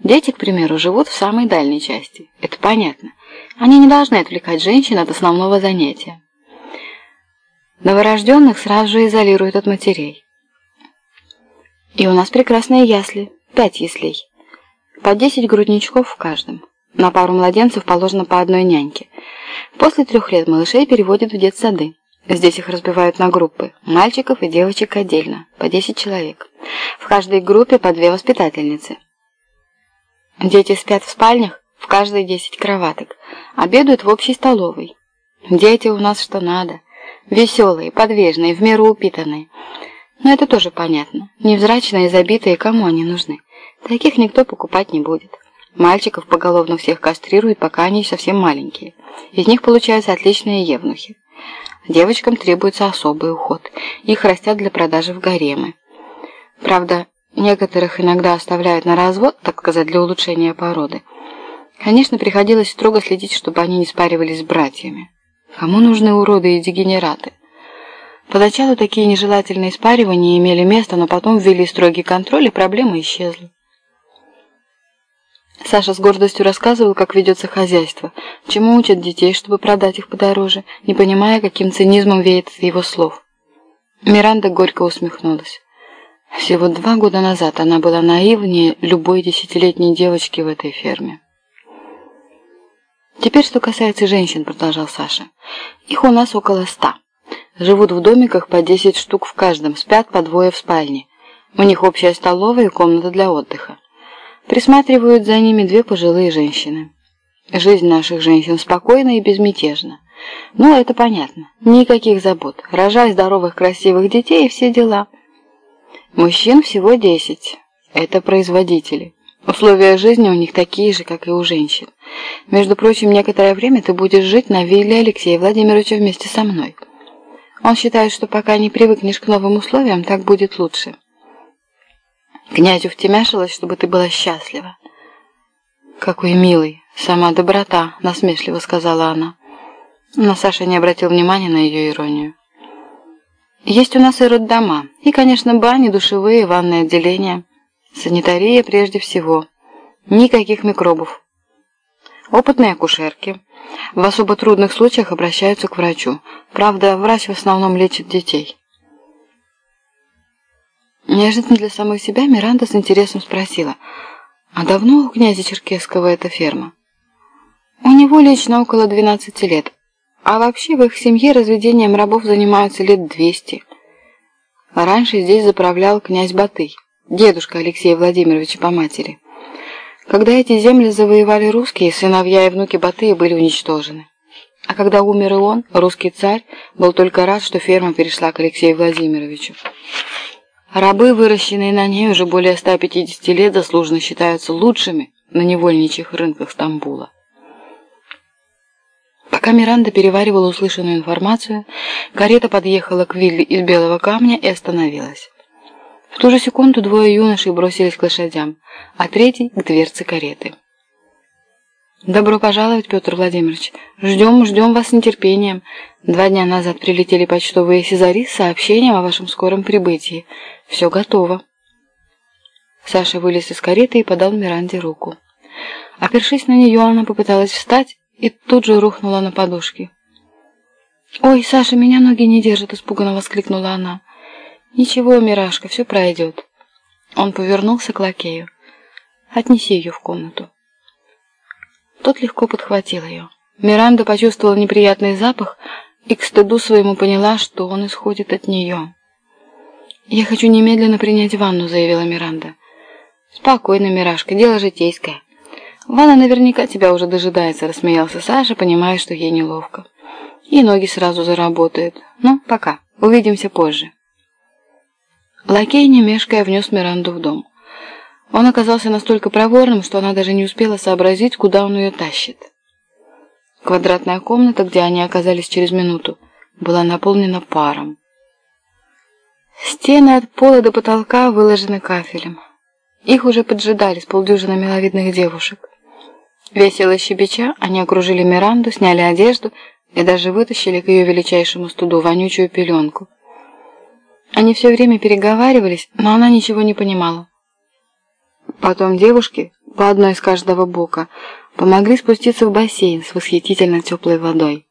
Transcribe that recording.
Дети, к примеру, живут в самой дальней части. Это понятно. Они не должны отвлекать женщин от основного занятия. Новорожденных сразу же изолируют от матерей. И у нас прекрасные ясли. Пять яслей. По десять грудничков в каждом. На пару младенцев положено по одной няньке. После трех лет малышей переводят в детсады. Здесь их разбивают на группы. Мальчиков и девочек отдельно. По 10 человек. В каждой группе по две воспитательницы. Дети спят в спальнях, в каждой 10 кроваток. Обедают в общей столовой. Дети у нас что надо. Веселые, подвижные, в меру упитанные. Но это тоже понятно. Невзрачные, забитые, кому они нужны? Таких никто покупать не будет. Мальчиков поголовно всех кастрируют, пока они совсем маленькие. Из них получаются отличные евнухи. Девочкам требуется особый уход. Их растят для продажи в гаремы. Правда, некоторых иногда оставляют на развод, так сказать, для улучшения породы. Конечно, приходилось строго следить, чтобы они не спаривались с братьями. Кому нужны уроды и дегенераты? Поначалу такие нежелательные спаривания имели место, но потом ввели строгий контроль, и проблема исчезла. Саша с гордостью рассказывал, как ведется хозяйство, чему учат детей, чтобы продать их подороже, не понимая, каким цинизмом веет от его слов. Миранда горько усмехнулась. Всего два года назад она была наивнее любой десятилетней девочки в этой ферме. «Теперь, что касается женщин», — продолжал Саша. «Их у нас около ста. Живут в домиках по десять штук в каждом, спят по двое в спальне. У них общая столовая и комната для отдыха. Присматривают за ними две пожилые женщины. Жизнь наших женщин спокойна и безмятежна. Ну, это понятно. Никаких забот. Рожай здоровых, красивых детей и все дела. Мужчин всего десять. Это производители. Условия жизни у них такие же, как и у женщин. Между прочим, некоторое время ты будешь жить на вилле Алексея Владимировича вместе со мной. Он считает, что пока не привыкнешь к новым условиям, так будет лучше. Князю втемяшилось, чтобы ты была счастлива. «Какой милый! Сама доброта!» — насмешливо сказала она. Но Саша не обратил внимания на ее иронию. «Есть у нас и роддома, и, конечно, бани, душевые, ванные отделения. Санитария прежде всего. Никаких микробов. Опытные акушерки. В особо трудных случаях обращаются к врачу. Правда, врач в основном лечит детей». Неожиданно для самой себя Миранда с интересом спросила, «А давно у князя Черкесского эта ферма?» «У него лично около 12 лет, а вообще в их семье разведением рабов занимаются лет 200. Раньше здесь заправлял князь Батый, дедушка Алексея Владимировича по матери. Когда эти земли завоевали русские, сыновья и внуки Батыя были уничтожены. А когда умер и он, русский царь был только рад, что ферма перешла к Алексею Владимировичу. Рабы, выращенные на ней уже более 150 лет, заслуженно считаются лучшими на невольничьих рынках Стамбула. Пока Миранда переваривала услышанную информацию, карета подъехала к вилле из белого камня и остановилась. В ту же секунду двое юношей бросились к лошадям, а третий — к дверце кареты. «Добро пожаловать, Петр Владимирович. Ждем, ждем вас с нетерпением. Два дня назад прилетели почтовые Сезари с сообщением о вашем скором прибытии. Все готово». Саша вылез из кареты и подал Миранде руку. Опершись на нее, она попыталась встать и тут же рухнула на подушки. «Ой, Саша, меня ноги не держат!» – испуганно воскликнула она. «Ничего, Мирашка, все пройдет». Он повернулся к лакею. «Отнеси ее в комнату». Тот легко подхватил ее. Миранда почувствовала неприятный запах и к стыду своему поняла, что он исходит от нее. «Я хочу немедленно принять ванну», — заявила Миранда. «Спокойно, Мирашка, дело житейское». «Ванна наверняка тебя уже дожидается», — рассмеялся Саша, понимая, что ей неловко. «И ноги сразу заработают. Ну, пока. Увидимся позже». Лакей, не мешкая, внес Миранду в дом. Он оказался настолько проворным, что она даже не успела сообразить, куда он ее тащит. Квадратная комната, где они оказались через минуту, была наполнена паром. Стены от пола до потолка выложены кафелем. Их уже поджидали с полдюжины миловидных девушек. Весело щебеча, они окружили Миранду, сняли одежду и даже вытащили к ее величайшему студу вонючую пеленку. Они все время переговаривались, но она ничего не понимала. Потом девушки, по одной с каждого бока, помогли спуститься в бассейн с восхитительно теплой водой.